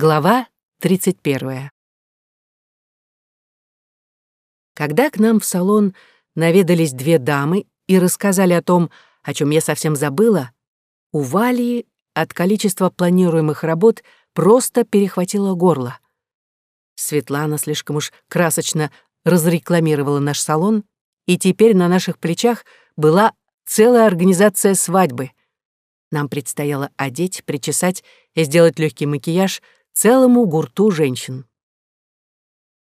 Глава 31. Когда к нам в салон наведались две дамы и рассказали о том, о чем я совсем забыла, у Валии от количества планируемых работ просто перехватило горло. Светлана слишком уж красочно разрекламировала наш салон, и теперь на наших плечах была целая организация свадьбы. Нам предстояло одеть, причесать и сделать легкий макияж — целому гурту женщин.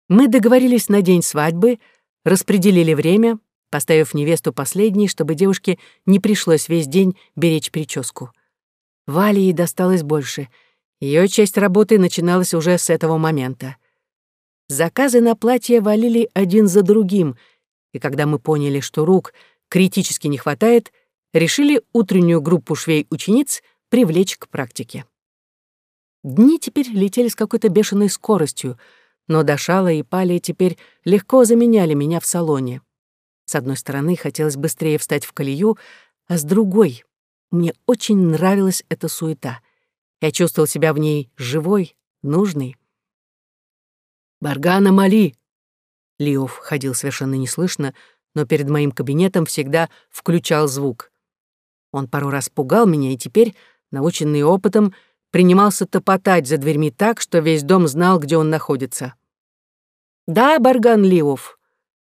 Мы договорились на день свадьбы, распределили время, поставив невесту последней, чтобы девушке не пришлось весь день беречь прическу. Вале ей досталось больше. Ее часть работы начиналась уже с этого момента. Заказы на платье валили один за другим, и когда мы поняли, что рук критически не хватает, решили утреннюю группу швей-учениц привлечь к практике. Дни теперь летели с какой-то бешеной скоростью, но Дашала и Палия теперь легко заменяли меня в салоне. С одной стороны, хотелось быстрее встать в колею, а с другой — мне очень нравилась эта суета. Я чувствовал себя в ней живой, нужной. «Баргана Мали!» Лиов ходил совершенно неслышно, но перед моим кабинетом всегда включал звук. Он пару раз пугал меня, и теперь, наученный опытом, принимался топотать за дверьми так, что весь дом знал, где он находится. «Да, Барган Лиов».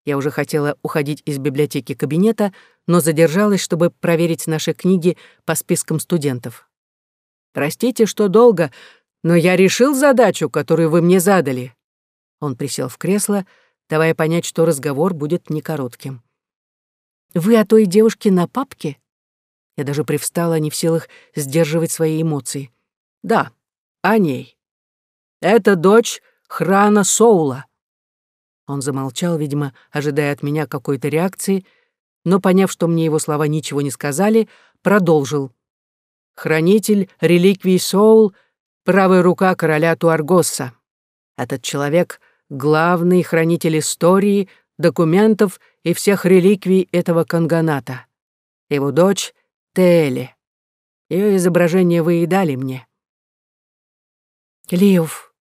Я уже хотела уходить из библиотеки кабинета, но задержалась, чтобы проверить наши книги по спискам студентов. «Простите, что долго, но я решил задачу, которую вы мне задали». Он присел в кресло, давая понять, что разговор будет не коротким. «Вы о той девушке на папке?» Я даже привстала, не в силах сдерживать свои эмоции. Да, о ней. Это дочь Храна Соула. Он замолчал, видимо, ожидая от меня какой-то реакции, но, поняв, что мне его слова ничего не сказали, продолжил. Хранитель реликвий Соул — правая рука короля Туаргоса. Этот человек — главный хранитель истории, документов и всех реликвий этого канганата. Его дочь — Теэле. Ее изображение вы и дали мне. Леов.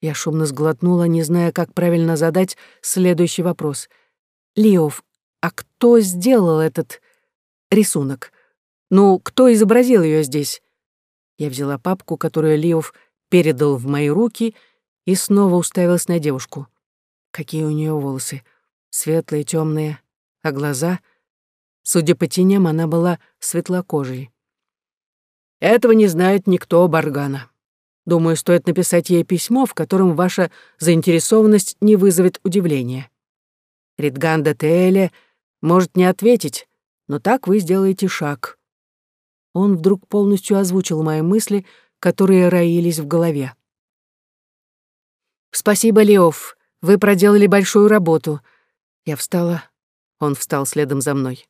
Я шумно сглотнула, не зная, как правильно задать следующий вопрос. Леов, а кто сделал этот рисунок? Ну, кто изобразил ее здесь? Я взяла папку, которую Леов передал в мои руки, и снова уставилась на девушку. Какие у нее волосы? Светлые, темные, а глаза? Судя по теням, она была светлокожей. Этого не знает никто Баргана. Думаю, стоит написать ей письмо, в котором ваша заинтересованность не вызовет удивления. Ридганда Теэле может не ответить, но так вы сделаете шаг. Он вдруг полностью озвучил мои мысли, которые роились в голове. «Спасибо, Леов, вы проделали большую работу». Я встала, он встал следом за мной.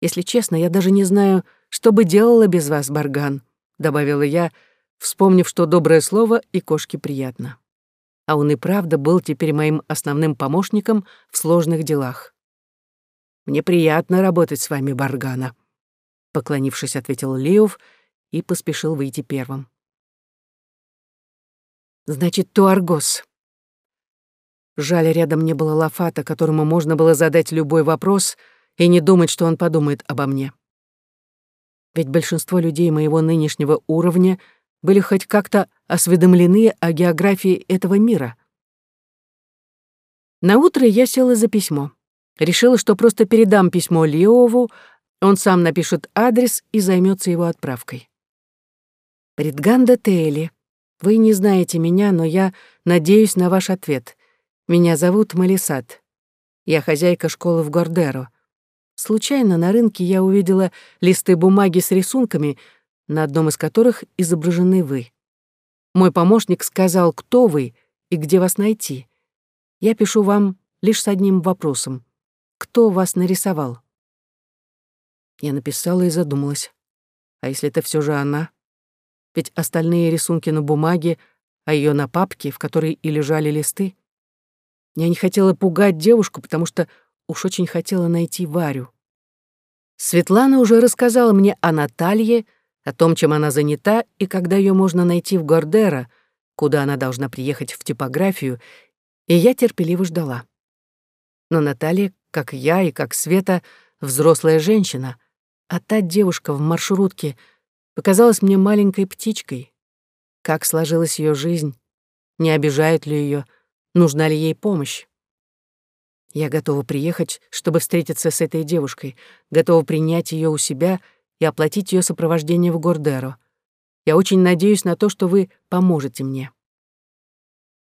«Если честно, я даже не знаю, что бы делала без вас, Барган», — добавила я, — вспомнив, что доброе слово и кошке приятно. А он и правда был теперь моим основным помощником в сложных делах. «Мне приятно работать с вами, Баргана», — поклонившись, ответил Леов и поспешил выйти первым. «Значит, Туаргос». Жаль, рядом не было Лафата, которому можно было задать любой вопрос и не думать, что он подумает обо мне. Ведь большинство людей моего нынешнего уровня — были хоть как-то осведомлены о географии этого мира. На утро я села за письмо. Решила, что просто передам письмо Леову, он сам напишет адрес и займется его отправкой. Ридганда Тейли, вы не знаете меня, но я надеюсь на ваш ответ. Меня зовут Малисат. Я хозяйка школы в Гордеро. Случайно на рынке я увидела листы бумаги с рисунками — на одном из которых изображены вы. Мой помощник сказал, кто вы и где вас найти. Я пишу вам лишь с одним вопросом. Кто вас нарисовал? Я написала и задумалась. А если это все же она? Ведь остальные рисунки на бумаге, а ее на папке, в которой и лежали листы. Я не хотела пугать девушку, потому что уж очень хотела найти Варю. Светлана уже рассказала мне о Наталье, о том, чем она занята и когда ее можно найти в Гордера, куда она должна приехать в типографию, и я терпеливо ждала. Но Наталья, как я и как Света, взрослая женщина, а та девушка в маршрутке показалась мне маленькой птичкой. Как сложилась ее жизнь, не обижают ли ее, нужна ли ей помощь. Я готова приехать, чтобы встретиться с этой девушкой, готова принять ее у себя и оплатить ее сопровождение в Гордеро. Я очень надеюсь на то, что вы поможете мне.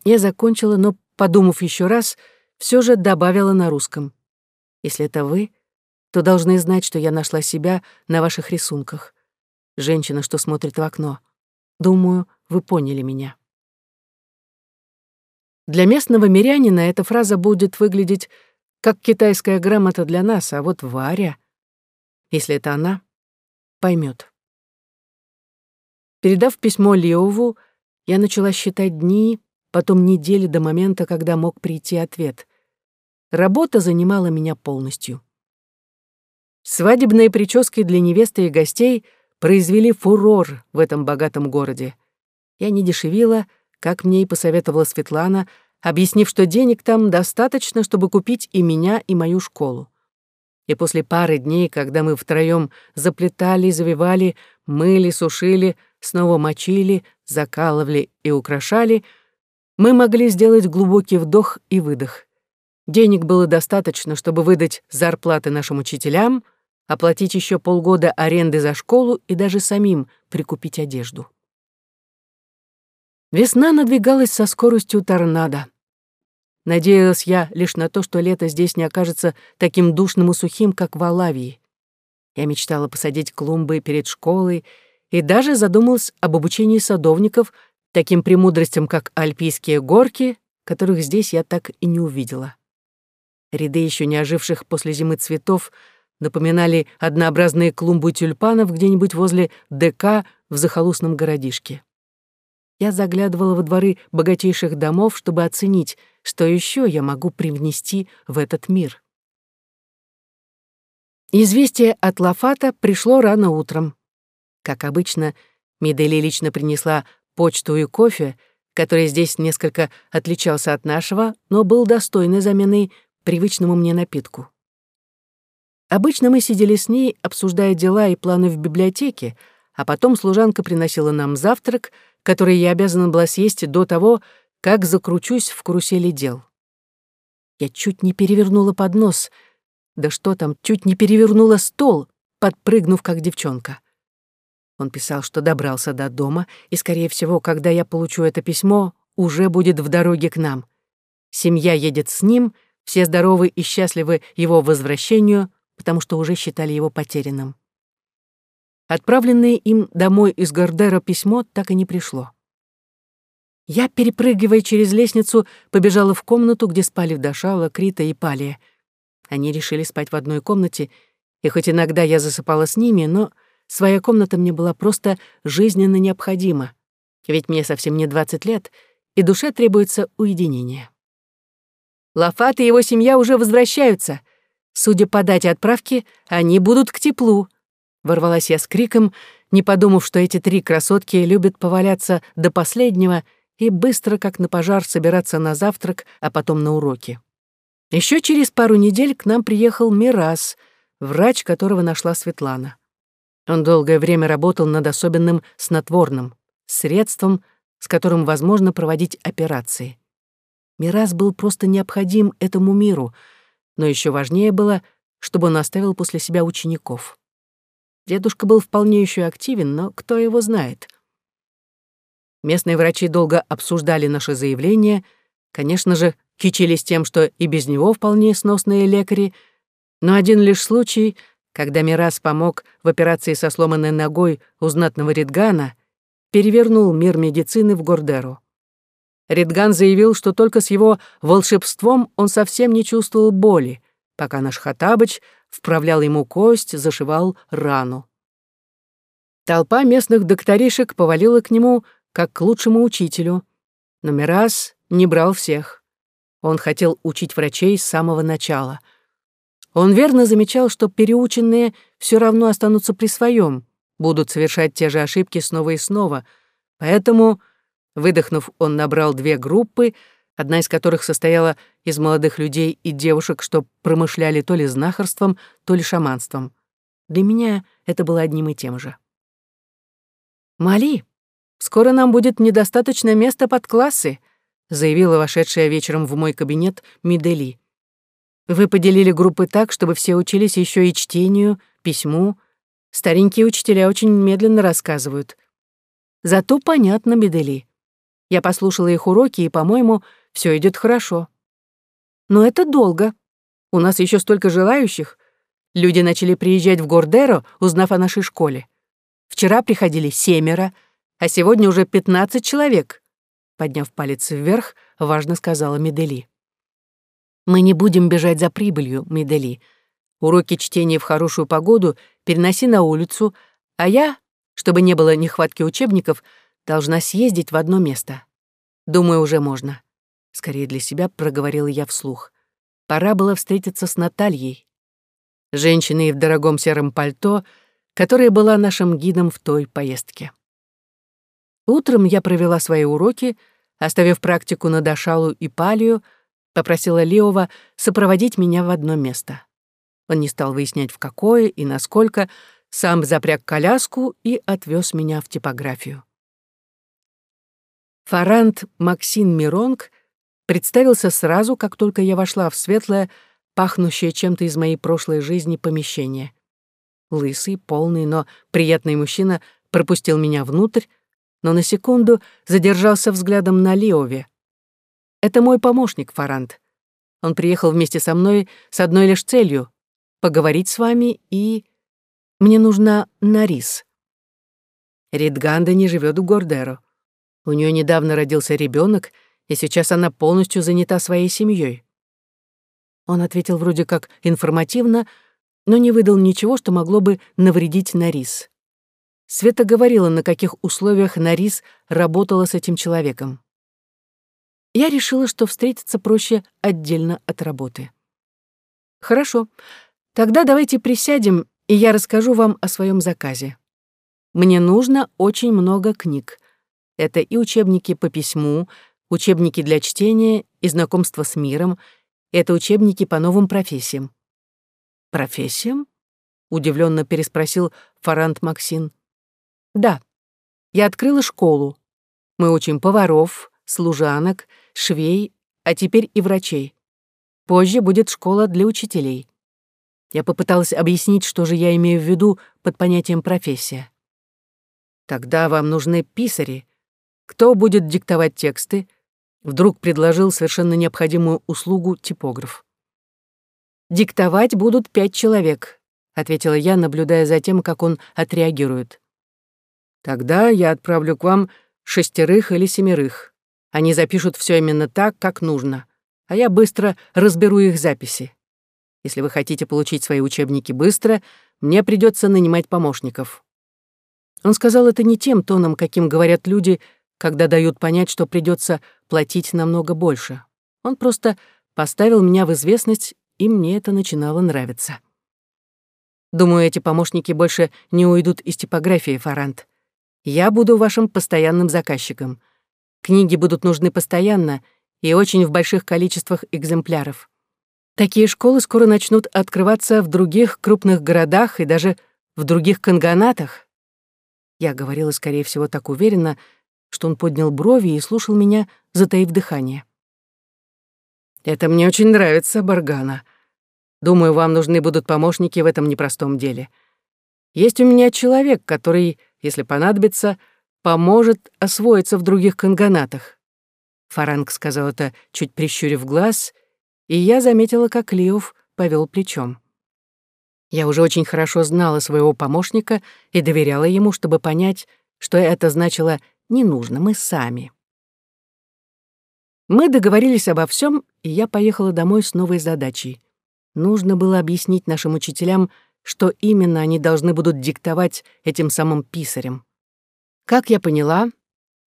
Я закончила, но, подумав еще раз, все же добавила на русском. Если это вы, то должны знать, что я нашла себя на ваших рисунках. Женщина, что смотрит в окно. Думаю, вы поняли меня. Для местного мирянина эта фраза будет выглядеть как китайская грамота для нас, а вот Варя, если это она, поймет. Передав письмо Леову, я начала считать дни, потом недели до момента, когда мог прийти ответ. Работа занимала меня полностью. Свадебные прически для невесты и гостей произвели фурор в этом богатом городе. Я не дешевила, как мне и посоветовала Светлана, объяснив, что денег там достаточно, чтобы купить и меня, и мою школу. И после пары дней, когда мы втроем заплетали, завивали, мыли, сушили, снова мочили, закалывали и украшали, мы могли сделать глубокий вдох и выдох. Денег было достаточно, чтобы выдать зарплаты нашим учителям, оплатить еще полгода аренды за школу и даже самим прикупить одежду. Весна надвигалась со скоростью торнадо. Надеялась я лишь на то, что лето здесь не окажется таким душным и сухим, как в Алавии. Я мечтала посадить клумбы перед школой и даже задумалась об обучении садовников таким премудростям, как альпийские горки, которых здесь я так и не увидела. Ряды еще не оживших после зимы цветов напоминали однообразные клумбы тюльпанов где-нибудь возле ДК в захолустном городишке я заглядывала во дворы богатейших домов, чтобы оценить, что еще я могу привнести в этот мир. Известие от Лафата пришло рано утром. Как обычно, Медели лично принесла почту и кофе, который здесь несколько отличался от нашего, но был достойной заменой привычному мне напитку. Обычно мы сидели с ней, обсуждая дела и планы в библиотеке, а потом служанка приносила нам завтрак — который я обязана была съесть до того, как закручусь в карусели дел. Я чуть не перевернула поднос, да что там, чуть не перевернула стол, подпрыгнув как девчонка. Он писал, что добрался до дома, и, скорее всего, когда я получу это письмо, уже будет в дороге к нам. Семья едет с ним, все здоровы и счастливы его возвращению, потому что уже считали его потерянным. Отправленное им домой из Гордера письмо так и не пришло. Я, перепрыгивая через лестницу, побежала в комнату, где спали Дашала, Крита и Палия. Они решили спать в одной комнате, и хоть иногда я засыпала с ними, но своя комната мне была просто жизненно необходима, ведь мне совсем не 20 лет, и душе требуется уединение. Лафат и его семья уже возвращаются. Судя по дате отправки, они будут к теплу — Ворвалась я с криком, не подумав, что эти три красотки любят поваляться до последнего и быстро, как на пожар, собираться на завтрак, а потом на уроки. Еще через пару недель к нам приехал Мирас, врач, которого нашла Светлана. Он долгое время работал над особенным снотворным, средством, с которым возможно проводить операции. Мирас был просто необходим этому миру, но еще важнее было, чтобы он оставил после себя учеников. Дедушка был вполне еще активен, но кто его знает. Местные врачи долго обсуждали наше заявление, конечно же, кичились тем, что и без него вполне сносные лекари, но один лишь случай, когда Мирас помог в операции со сломанной ногой у знатного Ридгана, перевернул мир медицины в Гордеру. Ридган заявил, что только с его волшебством он совсем не чувствовал боли, пока наш Хатабыч вправлял ему кость, зашивал рану. Толпа местных докторишек повалила к нему, как к лучшему учителю. Но Мирас не брал всех. Он хотел учить врачей с самого начала. Он верно замечал, что переученные все равно останутся при своем, будут совершать те же ошибки снова и снова. Поэтому Выдохнув, он набрал две группы, одна из которых состояла из молодых людей и девушек, что промышляли то ли знахарством, то ли шаманством. Для меня это было одним и тем же. «Мали, скоро нам будет недостаточно места под классы», заявила вошедшая вечером в мой кабинет Мидели. «Вы поделили группы так, чтобы все учились еще и чтению, письму. Старенькие учителя очень медленно рассказывают. Зато понятно, Мидели. Я послушала их уроки, и, по-моему, все идет хорошо. Но это долго. У нас еще столько желающих. Люди начали приезжать в Гордеро, узнав о нашей школе. Вчера приходили семеро, а сегодня уже пятнадцать человек. Подняв палец вверх, важно сказала Медели. Мы не будем бежать за прибылью, Медели. Уроки чтения в хорошую погоду переноси на улицу, а я, чтобы не было нехватки учебников, должна съездить в одно место. Думаю, уже можно. Скорее для себя проговорила я вслух. Пора было встретиться с Натальей. Женщиной в дорогом сером пальто, которая была нашим гидом в той поездке. Утром я провела свои уроки, оставив практику на Дашалу и Палию, попросила Леова сопроводить меня в одно место. Он не стал выяснять, в какое и насколько, сам запряг коляску и отвез меня в типографию. Фарант Максин Миронг представился сразу, как только я вошла в светлое, пахнущее чем-то из моей прошлой жизни помещение. Лысый, полный, но приятный мужчина пропустил меня внутрь, но на секунду задержался взглядом на Леове. Это мой помощник, Фарант. Он приехал вместе со мной с одной лишь целью — поговорить с вами и... Мне нужна Нарис. Ридганда не живет в Гордеро. У нее недавно родился ребенок, и сейчас она полностью занята своей семьей. Он ответил вроде как информативно, но не выдал ничего, что могло бы навредить Нарис. Света говорила, на каких условиях Нарис работала с этим человеком. Я решила, что встретиться проще отдельно от работы. Хорошо, тогда давайте присядем, и я расскажу вам о своем заказе. Мне нужно очень много книг. Это и учебники по письму, учебники для чтения и знакомства с миром, это учебники по новым профессиям. «Профессиям?» — удивленно переспросил Фарант Максин. «Да, я открыла школу. Мы учим поваров, служанок, швей, а теперь и врачей. Позже будет школа для учителей. Я попыталась объяснить, что же я имею в виду под понятием «профессия». Тогда вам нужны писари, кто будет диктовать тексты? Вдруг предложил совершенно необходимую услугу типограф. «Диктовать будут пять человек», — ответила я, наблюдая за тем, как он отреагирует. «Тогда я отправлю к вам шестерых или семерых. Они запишут все именно так, как нужно, а я быстро разберу их записи. Если вы хотите получить свои учебники быстро, мне придется нанимать помощников». Он сказал это не тем тоном, каким говорят люди, когда дают понять, что придется платить намного больше. Он просто поставил меня в известность, и мне это начинало нравиться. Думаю, эти помощники больше не уйдут из типографии, Фарант. Я буду вашим постоянным заказчиком. Книги будут нужны постоянно и очень в больших количествах экземпляров. Такие школы скоро начнут открываться в других крупных городах и даже в других канганатах. Я говорила, скорее всего, так уверенно, что он поднял брови и слушал меня, затаив дыхание. «Это мне очень нравится, Баргана. Думаю, вам нужны будут помощники в этом непростом деле. Есть у меня человек, который, если понадобится, поможет освоиться в других канганатах». Фаранг сказал это, чуть прищурив глаз, и я заметила, как Лиов повел плечом. Я уже очень хорошо знала своего помощника и доверяла ему, чтобы понять, что это значило не нужно, мы сами. Мы договорились обо всем, и я поехала домой с новой задачей. Нужно было объяснить нашим учителям, что именно они должны будут диктовать этим самым писарям. Как я поняла,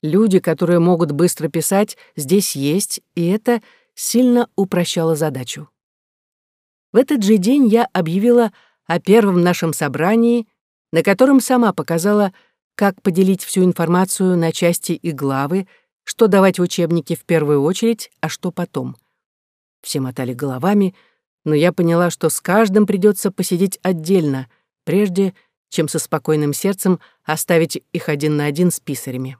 люди, которые могут быстро писать, здесь есть, и это сильно упрощало задачу. В этот же день я объявила о первом нашем собрании, на котором сама показала, как поделить всю информацию на части и главы, что давать в учебнике в первую очередь, а что потом. Все мотали головами, но я поняла, что с каждым придется посидеть отдельно, прежде чем со спокойным сердцем оставить их один на один с писарями.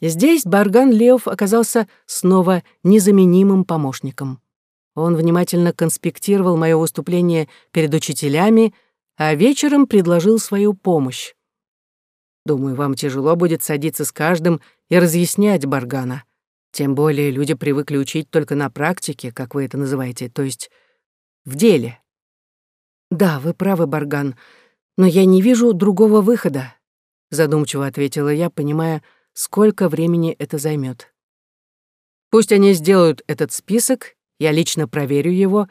Здесь Барган Леов оказался снова незаменимым помощником. Он внимательно конспектировал мое выступление перед учителями, а вечером предложил свою помощь. Думаю, вам тяжело будет садиться с каждым и разъяснять Баргана. Тем более люди привыкли учить только на практике, как вы это называете, то есть в деле. Да, вы правы, Барган, но я не вижу другого выхода, задумчиво ответила я, понимая, сколько времени это займет. Пусть они сделают этот список, я лично проверю его,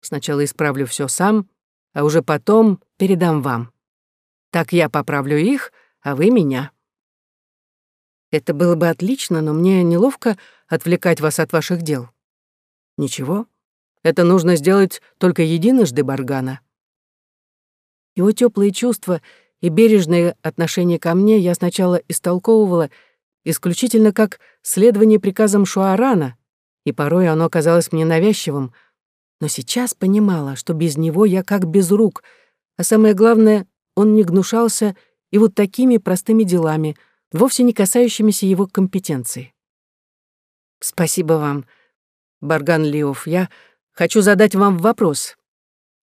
сначала исправлю все сам, а уже потом передам вам. Так я поправлю их — а вы меня. Это было бы отлично, но мне неловко отвлекать вас от ваших дел. Ничего, это нужно сделать только единожды Баргана. Его теплые чувства и бережное отношение ко мне я сначала истолковывала исключительно как следование приказам Шуарана, и порой оно казалось мне навязчивым, но сейчас понимала, что без него я как без рук, а самое главное, он не гнушался и вот такими простыми делами, вовсе не касающимися его компетенции. Спасибо вам, Барган Лиов. Я хочу задать вам вопрос.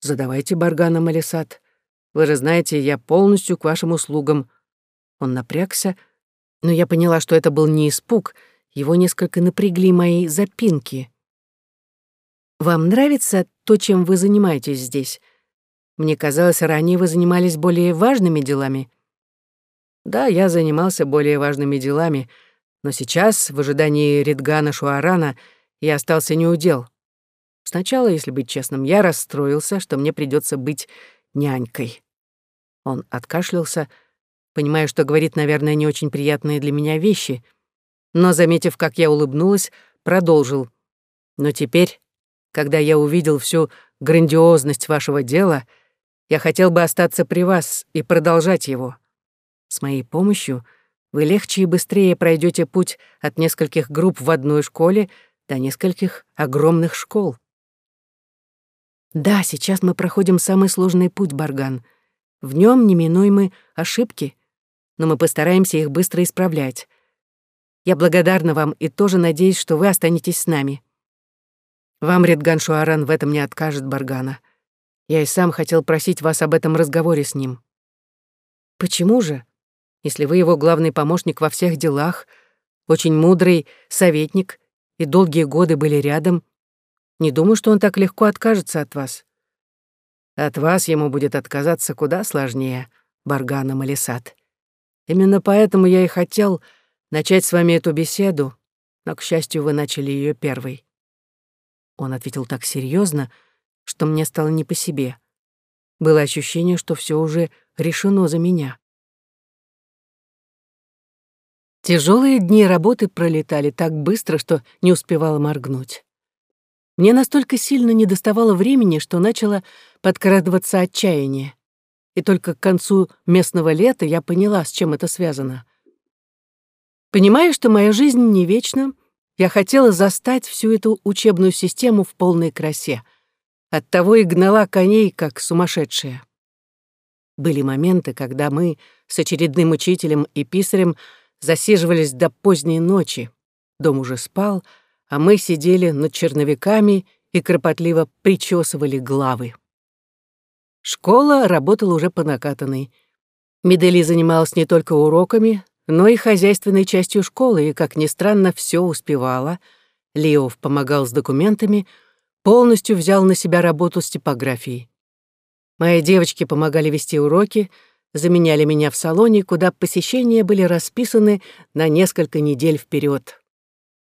Задавайте, Баргана Малисат. Вы же знаете, я полностью к вашим услугам. Он напрягся, но я поняла, что это был не испуг, его несколько напрягли мои запинки. Вам нравится то, чем вы занимаетесь здесь? Мне казалось, ранее вы занимались более важными делами. Да, я занимался более важными делами, но сейчас, в ожидании Ридгана Шуарана, я остался неудел. Сначала, если быть честным, я расстроился, что мне придется быть нянькой. Он откашлялся, понимая, что говорит, наверное, не очень приятные для меня вещи, но, заметив, как я улыбнулась, продолжил. Но теперь, когда я увидел всю грандиозность вашего дела, я хотел бы остаться при вас и продолжать его. С моей помощью вы легче и быстрее пройдете путь от нескольких групп в одной школе до нескольких огромных школ. Да, сейчас мы проходим самый сложный путь, Барган. В нем неминуемы ошибки, но мы постараемся их быстро исправлять. Я благодарна вам и тоже надеюсь, что вы останетесь с нами. Вам Редган Шуаран в этом не откажет, Баргана. Я и сам хотел просить вас об этом разговоре с ним. Почему же? Если вы его главный помощник во всех делах, очень мудрый советник и долгие годы были рядом, не думаю, что он так легко откажется от вас. От вас ему будет отказаться куда сложнее, Баргана Малисат. Именно поэтому я и хотел начать с вами эту беседу, но, к счастью, вы начали ее первой. Он ответил так серьезно, что мне стало не по себе. Было ощущение, что все уже решено за меня. Тяжелые дни работы пролетали так быстро, что не успевала моргнуть. Мне настолько сильно недоставало времени, что начало подкрадываться отчаяние. И только к концу местного лета я поняла, с чем это связано. Понимая, что моя жизнь не вечна, я хотела застать всю эту учебную систему в полной красе. Оттого и гнала коней, как сумасшедшая. Были моменты, когда мы с очередным учителем и писарем засиживались до поздней ночи. Дом уже спал, а мы сидели над черновиками и кропотливо причесывали главы. Школа работала уже по накатанной. Медели занималась не только уроками, но и хозяйственной частью школы, и, как ни странно, все успевала. Леов помогал с документами, полностью взял на себя работу с типографией. Мои девочки помогали вести уроки — заменяли меня в салоне, куда посещения были расписаны на несколько недель вперед.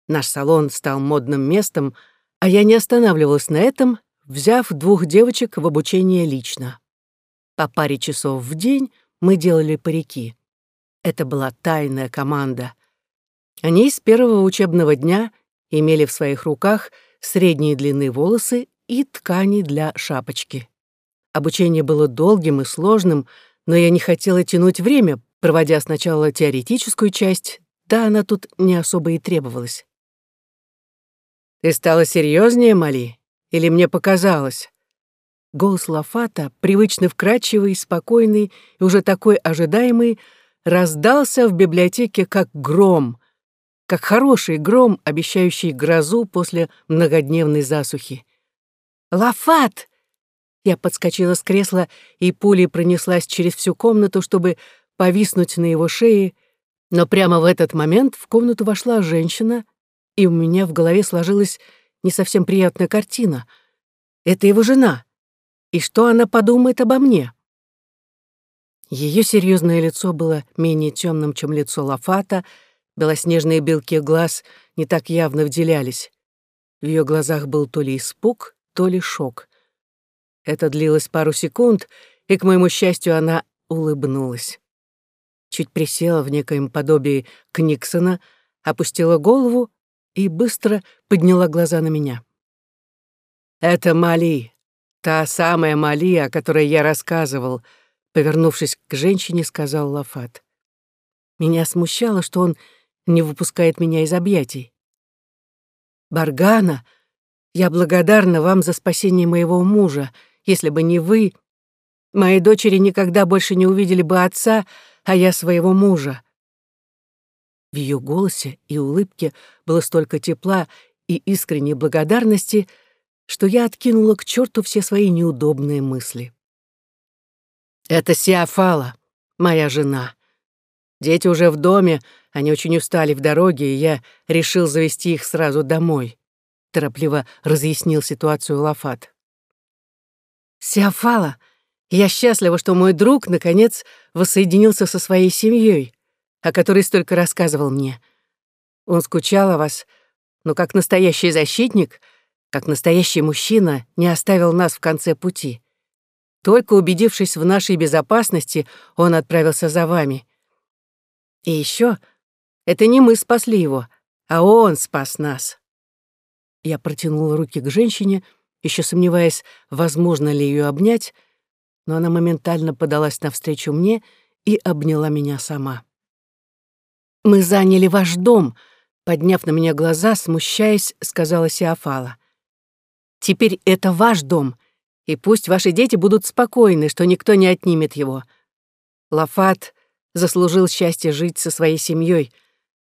Наш салон стал модным местом, а я не останавливалась на этом, взяв двух девочек в обучение лично. По паре часов в день мы делали парики. Это была тайная команда. Они с первого учебного дня имели в своих руках средней длины волосы и ткани для шапочки. Обучение было долгим и сложным, но я не хотела тянуть время, проводя сначала теоретическую часть, да она тут не особо и требовалась. «Ты стала серьезнее, Мали? Или мне показалось?» Голос Лафата, привычно вкрадчивый, спокойный и уже такой ожидаемый, раздался в библиотеке как гром, как хороший гром, обещающий грозу после многодневной засухи. «Лафат!» Я подскочила с кресла, и пулей пронеслась через всю комнату, чтобы повиснуть на его шее, но прямо в этот момент в комнату вошла женщина, и у меня в голове сложилась не совсем приятная картина. Это его жена. И что она подумает обо мне? Ее серьезное лицо было менее темным, чем лицо Лафата, белоснежные белки глаз не так явно выделялись. В ее глазах был то ли испуг, то ли шок. Это длилось пару секунд, и, к моему счастью, она улыбнулась. Чуть присела в некоем подобии Книксона, опустила голову и быстро подняла глаза на меня. «Это Мали, та самая Мали, о которой я рассказывал», повернувшись к женщине, сказал Лафат. Меня смущало, что он не выпускает меня из объятий. «Баргана, я благодарна вам за спасение моего мужа. Если бы не вы, мои дочери никогда больше не увидели бы отца, а я своего мужа». В ее голосе и улыбке было столько тепла и искренней благодарности, что я откинула к черту все свои неудобные мысли. «Это Сиафала, моя жена. Дети уже в доме, они очень устали в дороге, и я решил завести их сразу домой», — торопливо разъяснил ситуацию Лафат. «Сиафала, я счастлива, что мой друг, наконец, воссоединился со своей семьей, о которой столько рассказывал мне. Он скучал о вас, но как настоящий защитник, как настоящий мужчина, не оставил нас в конце пути. Только убедившись в нашей безопасности, он отправился за вами. И еще, это не мы спасли его, а он спас нас. Я протянула руки к женщине, еще сомневаясь, возможно ли ее обнять, но она моментально подалась навстречу мне и обняла меня сама. «Мы заняли ваш дом», — подняв на меня глаза, смущаясь, сказала Сиафала. «Теперь это ваш дом, и пусть ваши дети будут спокойны, что никто не отнимет его. Лафат заслужил счастье жить со своей семьей.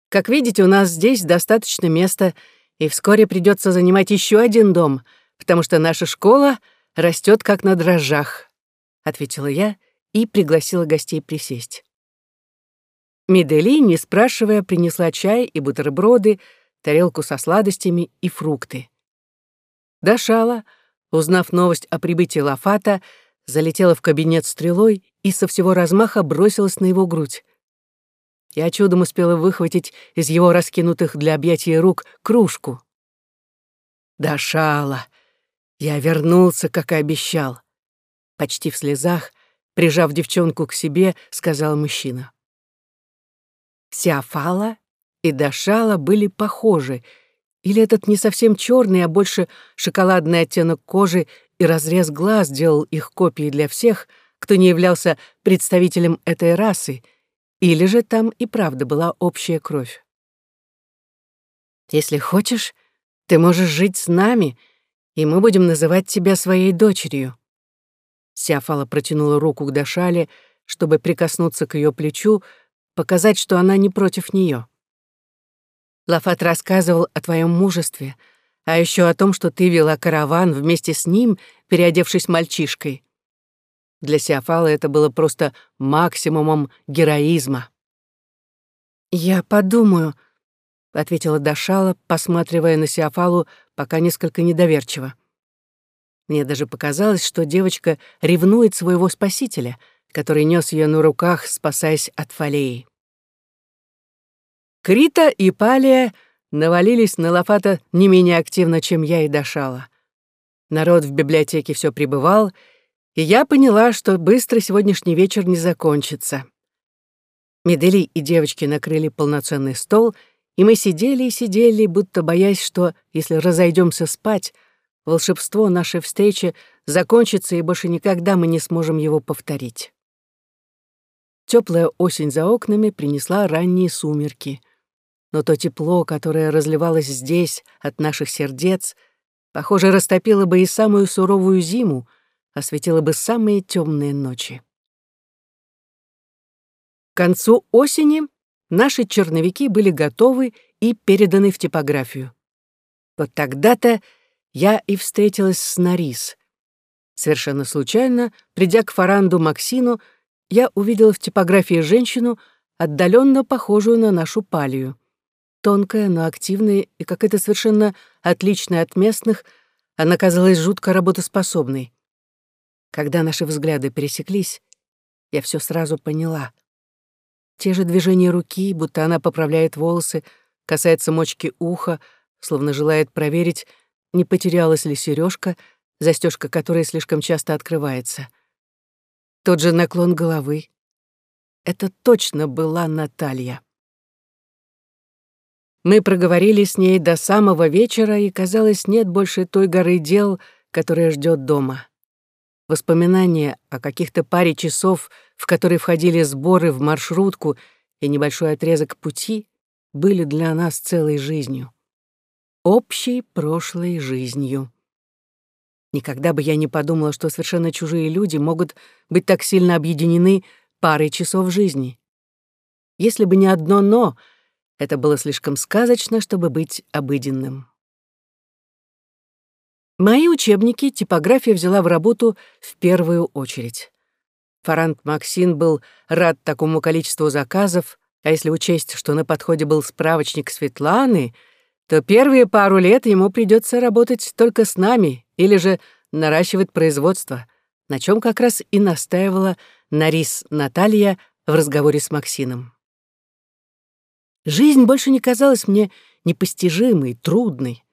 Как видите, у нас здесь достаточно места, и вскоре придется занимать еще один дом, потому что наша школа растет как на дрожжах», — ответила я и пригласила гостей присесть. Медели, не спрашивая, принесла чай и бутерброды, тарелку со сладостями и фрукты. Дашала — узнав новость о прибытии Лафата, залетела в кабинет стрелой и со всего размаха бросилась на его грудь. Я чудом успела выхватить из его раскинутых для объятия рук кружку. «Дашала! Я вернулся, как и обещал!» Почти в слезах, прижав девчонку к себе, сказал мужчина. Сиафала и Дашала были похожи — или этот не совсем черный, а больше шоколадный оттенок кожи и разрез глаз делал их копией для всех, кто не являлся представителем этой расы, или же там и правда была общая кровь. «Если хочешь, ты можешь жить с нами, и мы будем называть тебя своей дочерью». Сиафала протянула руку к Дашале, чтобы прикоснуться к ее плечу, показать, что она не против нее. Лафат рассказывал о твоем мужестве, а еще о том, что ты вела караван вместе с ним, переодевшись мальчишкой. Для Сиафала это было просто максимумом героизма. «Я подумаю», — ответила Дашала, посматривая на Сиафалу пока несколько недоверчиво. Мне даже показалось, что девочка ревнует своего спасителя, который нес ее на руках, спасаясь от фалеи. Крита и Палия навалились на Лафата не менее активно, чем я и Дашала. Народ в библиотеке все прибывал, и я поняла, что быстро сегодняшний вечер не закончится. Медели и девочки накрыли полноценный стол, и мы сидели и сидели, будто боясь, что, если разойдемся спать, волшебство нашей встречи закончится, и больше никогда мы не сможем его повторить. Теплая осень за окнами принесла ранние сумерки — но то тепло, которое разливалось здесь от наших сердец, похоже, растопило бы и самую суровую зиму, осветило бы самые темные ночи. К концу осени наши черновики были готовы и переданы в типографию. Вот тогда-то я и встретилась с Нарис. Совершенно случайно, придя к Фаранду Максину, я увидела в типографии женщину, отдаленно похожую на нашу палию. Тонкая, но активная и какая-то совершенно отличная от местных, она казалась жутко работоспособной. Когда наши взгляды пересеклись, я все сразу поняла. Те же движения руки, будто она поправляет волосы, касается мочки уха, словно желает проверить, не потерялась ли сережка, застежка которой слишком часто открывается. Тот же наклон головы. Это точно была Наталья. Мы проговорили с ней до самого вечера, и, казалось, нет больше той горы дел, которая ждет дома. Воспоминания о каких-то паре часов, в которые входили сборы в маршрутку и небольшой отрезок пути, были для нас целой жизнью. Общей прошлой жизнью. Никогда бы я не подумала, что совершенно чужие люди могут быть так сильно объединены парой часов жизни. Если бы не одно «но», это было слишком сказочно, чтобы быть обыденным. Мои учебники типография взяла в работу в первую очередь. Фарант Максин был рад такому количеству заказов, а если учесть, что на подходе был справочник Светланы, то первые пару лет ему придется работать только с нами или же наращивать производство, на чем как раз и настаивала Нарис Наталья в разговоре с Максином. Жизнь больше не казалась мне непостижимой, трудной.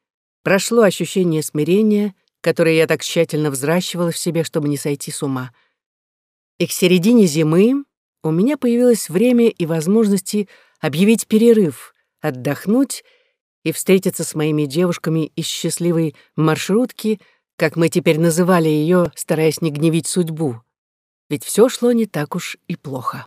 Прошло ощущение смирения, которое я так тщательно взращивала в себе, чтобы не сойти с ума. И к середине зимы у меня появилось время и возможности объявить перерыв, отдохнуть и встретиться с моими девушками из счастливой маршрутки, как мы теперь называли ее, стараясь не гневить судьбу. Ведь все шло не так уж и плохо.